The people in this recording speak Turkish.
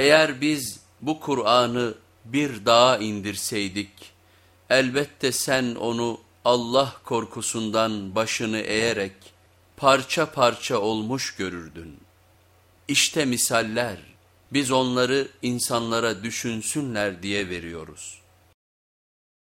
Eğer biz bu Kur'an'ı bir dağa indirseydik, elbette sen onu Allah korkusundan başını eğerek parça parça olmuş görürdün. İşte misaller, biz onları insanlara düşünsünler diye veriyoruz.''